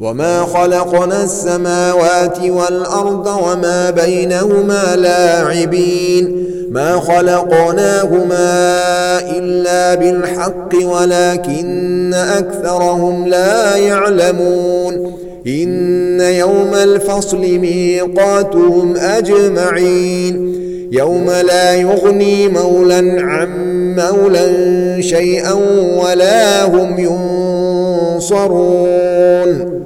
وما خلقنا السماوات والأرض وما بينهما لاعبين ما خلقناهما إلا بالحق ولكن أكثرهم لا يعلمون إن يوم الفصل ميقاتهم أجمعين يوم لا يغني مولا عن مولا شيئا ولا هم ينصرون